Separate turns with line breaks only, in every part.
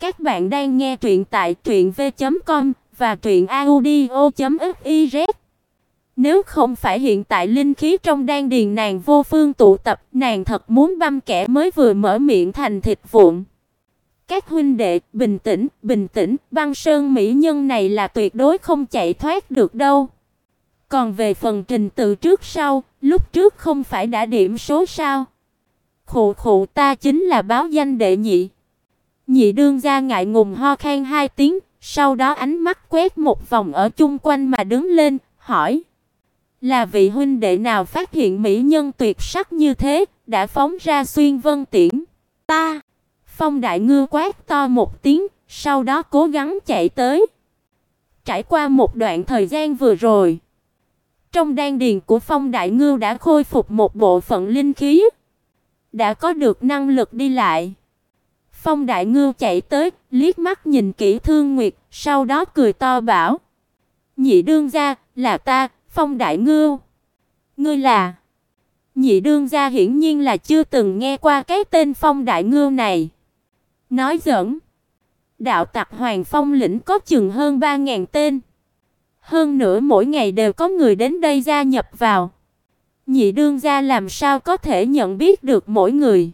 Các bạn đang nghe truyện tại truyệnv.com và truyệnaudio.fiz. Nếu không phải hiện tại linh khí trong đan điền nàng vô phương tụ tập, nàng thật muốn băm kẻ mới vừa mở miệng thành thịt vụn. Các huynh đệ, bình tĩnh, bình tĩnh, băng sơn mỹ nhân này là tuyệt đối không chạy thoát được đâu. Còn về phần trình tự trước sau, lúc trước không phải đã điểm số sao? Khụ khụ ta chính là báo danh đệ nhị. Nhị đương gia ngại ngùng ho khan hai tiếng, sau đó ánh mắt quét một vòng ở chung quanh mà đứng lên, hỏi: "Là vị huynh đệ nào phát hiện mỹ nhân tuyệt sắc như thế, đã phóng ra xuyên vân tiễn?" "Ta." Phong Đại Ngư quát to một tiếng, sau đó cố gắng chạy tới. Trải qua một đoạn thời gian vừa rồi, trong đan điền của Phong Đại Ngư đã khôi phục một bộ phận linh khí, đã có được năng lực đi lại. Phong Đại Ngưu chạy tới, liếc mắt nhìn kỹ Thương Nguyệt, sau đó cười to bảo: "Nhị đương gia, là ta, Phong Đại Ngưu." "Ngươi là?" Nhị đương gia hiển nhiên là chưa từng nghe qua cái tên Phong Đại Ngưu này. Nói giỡn, đạo tặc Hoàng Phong lĩnh có chừng hơn 3000 tên. Hơn nữa mỗi ngày đều có người đến đây gia nhập vào. Nhị đương gia làm sao có thể nhận biết được mỗi người?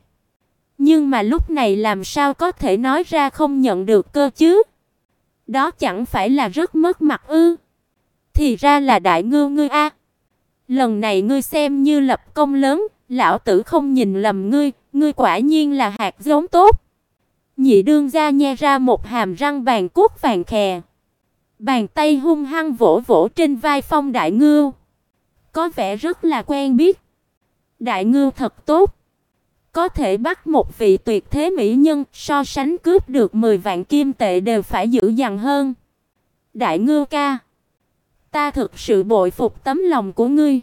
Nhưng mà lúc này làm sao có thể nói ra không nhận được cơ chứ? Đó chẳng phải là rất mất mặt ư? Thì ra là đại ngưu ngươi a. Lần này ngươi xem như lập công lớn, lão tử không nhìn lầm ngươi, ngươi quả nhiên là hạt giống tốt. Nhị đương gia nhe ra một hàm răng vàng cốt vàng khè. Bàn tay hung hăng vỗ vỗ trên vai Phong Đại Ngưu. Có vẻ rất là quen biết. Đại Ngưu thật tốt. Có thể bắt một vị tuyệt thế mỹ nhân so sánh cướp được 10 vạn kim tệ đều phải dữ dằn hơn. Đại Ngưu ca, ta thực sự bội phục tấm lòng của ngươi.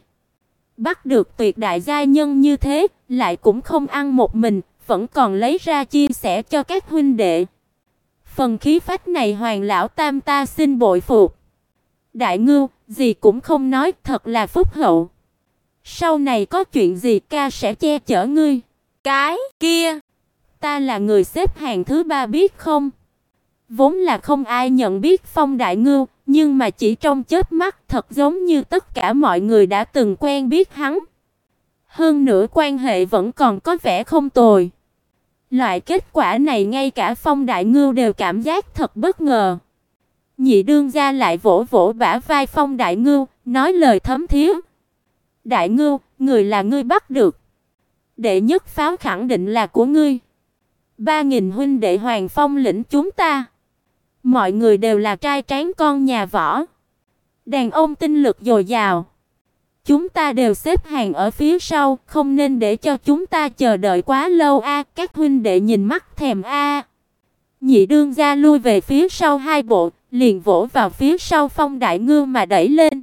Bắt được tuyệt đại gia nhân như thế, lại cũng không ăn một mình, vẫn còn lấy ra chia sẻ cho các huynh đệ. Phần khí phách này Hoàng lão tam ta xin bội phục. Đại Ngưu, gì cũng không nói, thật là phúc hậu. Sau này có chuyện gì ca sẽ che chở ngươi. Cái kia, ta là người xếp hàng thứ ba biết không? Vốn là không ai nhận biết Phong Đại Ngưu, nhưng mà chỉ trong chớp mắt thật giống như tất cả mọi người đã từng quen biết hắn. Hơn nữa quan hệ vẫn còn có vẻ không tồi. Loại kết quả này ngay cả Phong Đại Ngưu đều cảm giác thật bất ngờ. Nhị đương gia lại vỗ vỗ bả vai Phong Đại Ngưu, nói lời thấm thía. Đại Ngưu, người là ngươi bắt được đệ nhất pháo khẳng định là của ngươi. Ba nghìn huynh đệ Hoàng Phong lĩnh chúng ta. Mọi người đều là trai tráng con nhà võ. Đàn ông tinh lực dồi dào. Chúng ta đều xếp hàng ở phía sau, không nên để cho chúng ta chờ đợi quá lâu a, các huynh đệ nhìn mắt thèm a. Nhị đương gia lui về phía sau hai bộ, liền vỗ vào phía sau Phong Đại Ngư mà đẩy lên.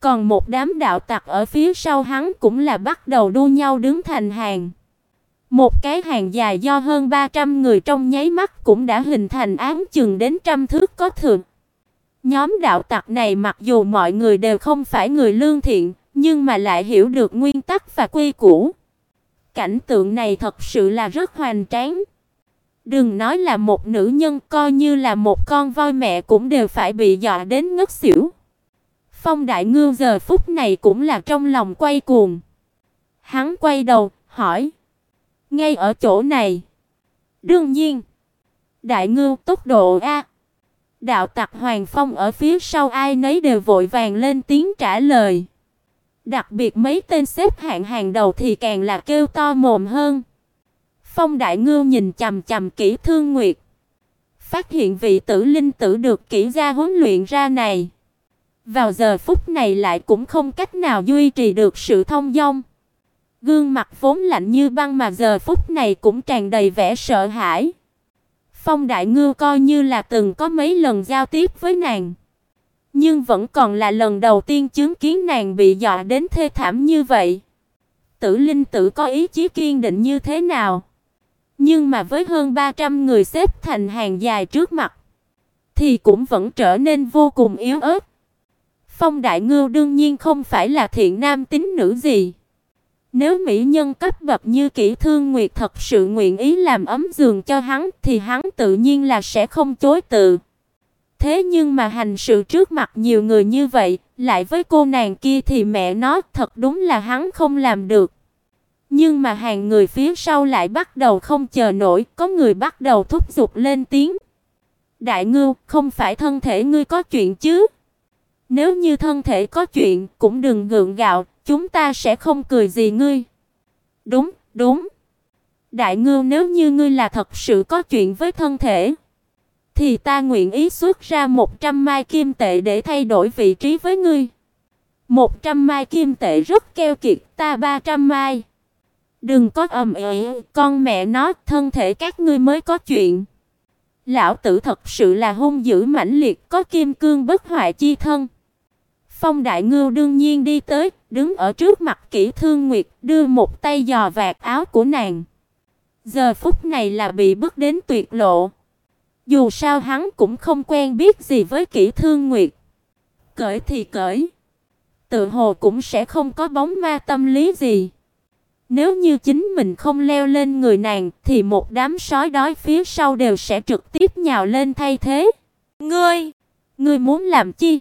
Còn một đám đạo tặc ở phía sau hắn cũng là bắt đầu đua nhau đứng thành hàng. Một cái hàng dài do hơn 300 người trong nháy mắt cũng đã hình thành ám chừng đến trăm thước có thừa. Nhóm đạo tặc này mặc dù mọi người đều không phải người lương thiện, nhưng mà lại hiểu được nguyên tắc và quy củ. Cảnh tượng này thật sự là rất hoành tráng. Đừng nói là một nữ nhân, coi như là một con voi mẹ cũng đều phải bị dọa đến ngất xỉu. Phong Đại Ngưu giờ phút này cũng là trong lòng quay cuồng. Hắn quay đầu, hỏi: "Ngay ở chỗ này?" "Đương nhiên." Đại Ngưu tốc độ a. Đạo tặc Hoàng Phong ở phía sau ai nấy đều vội vàng lên tiếng trả lời. Đặc biệt mấy tên xếp hạng hàng đầu thì càng là kêu to mồm hơn. Phong Đại Ngưu nhìn chằm chằm kỹ Thương Nguyệt, phát hiện vị tử linh tử được kỹ gia huấn luyện ra này vào giờ phút này lại cũng không cách nào duy trì được sự thông dong. Gương mặt vốn lạnh như băng mà giờ phút này cũng tràn đầy vẻ sợ hãi. Phong Đại Ngư coi như là từng có mấy lần giao tiếp với nàng, nhưng vẫn còn là lần đầu tiên chứng kiến nàng bị dọa đến thê thảm như vậy. Tử Linh tử có ý chí kiên định như thế nào? Nhưng mà với hơn 300 người xếp thành hàng dài trước mặt, thì cũng vẫn trở nên vô cùng yếu ớt. Phong Đại Ngưu đương nhiên không phải là thiện nam tín nữ gì. Nếu mỹ nhân cấp bậc như Kỷ Thương Nguyệt thật sự nguyện ý làm ấm giường cho hắn thì hắn tự nhiên là sẽ không chối từ. Thế nhưng mà hành sự trước mặt nhiều người như vậy, lại với cô nàng kia thì mẹ nó thật đúng là hắn không làm được. Nhưng mà hàng người phía sau lại bắt đầu không chờ nổi, có người bắt đầu thúc giục lên tiếng. Đại ngưu, không phải thân thể ngươi có chuyện chứ? Nếu như thân thể có chuyện, cũng đừng gượng gạo, chúng ta sẽ không cười gì ngươi. Đúng, đúng. Đại ngưu nếu như ngươi là thật sự có chuyện với thân thể, thì ta nguyện ý xuất ra 100 mai kim tệ để thay đổi vị trí với ngươi. 100 mai kim tệ rất keo kiệt, ta 300 mai. Đừng có ầm ĩ, con mẹ nó, thân thể các ngươi mới có chuyện. Lão tử thật sự là hung dữ mãnh liệt, có kim cương bất hoại chi thân. Phong Đại Ngưu đương nhiên đi tới, đứng ở trước mặt Kỷ Thương Nguyệt, đưa một tay dò vạt áo của nàng. Giờ phút này là bị bức đến tuyệt lộ. Dù sao hắn cũng không quen biết gì với Kỷ Thương Nguyệt. Cởi thì cởi, tự hồ cũng sẽ không có bóng ma tâm lý gì. Nếu như chính mình không leo lên người nàng thì một đám sói đói phía sau đều sẽ trực tiếp nhào lên thay thế. Ngươi, ngươi muốn làm chi?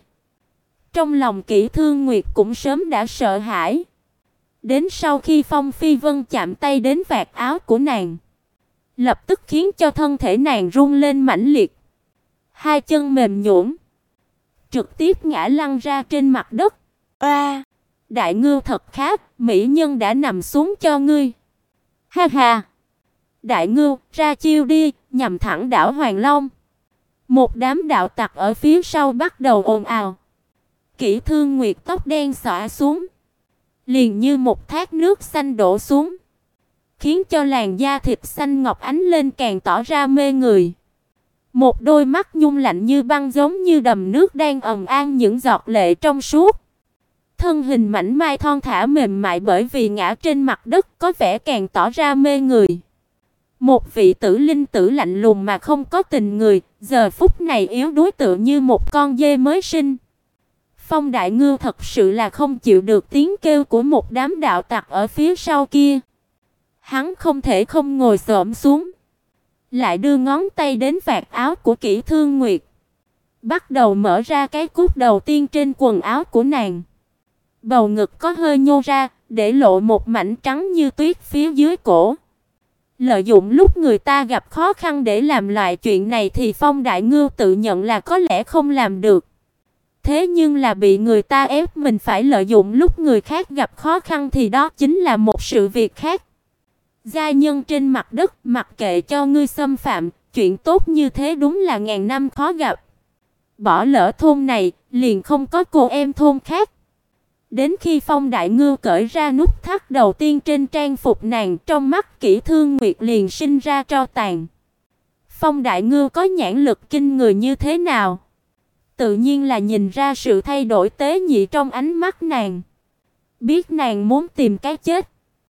Trong lòng Kỷ Thương Nguyệt cũng sớm đã sợ hãi. Đến sau khi Phong Phi Vân chạm tay đến vạt áo của nàng, lập tức khiến cho thân thể nàng rung lên mãnh liệt. Hai chân mềm nhũn, trực tiếp ngã lăn ra trên mặt đất. A, đại ngưu thật khác, mỹ nhân đã nằm xuống cho ngươi. Ha ha. Đại ngưu, ra chiêu đi, nhằm thẳng đảo Hoàng Long. Một đám đạo tặc ở phía sau bắt đầu ồn ào. Kỷ Thương Nguyệt tóc đen xõa xuống, liền như một thác nước xanh đổ xuống, khiến cho làn da thịt xanh ngọc ánh lên càng tỏ ra mê người. Một đôi mắt nhung lạnh như băng giống như đầm nước đang ầm an những giọt lệ trong suốt. Thân hình mảnh mai thon thả mềm mại bởi vì ngã trên mặt đất có vẻ càng tỏ ra mê người. Một vị tử linh tử lạnh lùng mà không có tình người, giờ phút này yếu đuối tựa như một con dê mới sinh. Phong Đại Ngư thật sự là không chịu được tiếng kêu của một đám đạo tặc ở phía sau kia. Hắn không thể không ngồi xổm xuống, lại đưa ngón tay đến vạt áo của Kỷ Thương Nguyệt, bắt đầu mở ra cái cúc đầu tiên trên quần áo của nàng. Bầu ngực có hơi nhô ra, để lộ một mảnh trắng như tuyết phía dưới cổ. Lợi dụng lúc người ta gặp khó khăn để làm loại chuyện này thì Phong Đại Ngưu tự nhận là có lẽ không làm được. Thế nhưng là bị người ta ép mình phải lợi dụng lúc người khác gặp khó khăn thì đó chính là một sự việc khác. Gia nhân trên mặt đất, mặc kệ cho ngươi xâm phạm, chuyện tốt như thế đúng là ngàn năm khó gặp. Bỏ lỡ thôn này, liền không có cô em thôn khác. Đến khi Phong Đại Ngư cởi ra nút thắt đầu tiên trên trang phục nàng, trong mắt Kỷ Thương Nguyệt liền sinh ra tro tàn. Phong Đại Ngư có nhãn lực kinh người như thế nào? Tự nhiên là nhìn ra sự thay đổi tế nhị trong ánh mắt nàng. Biết nàng muốn tìm cái chết.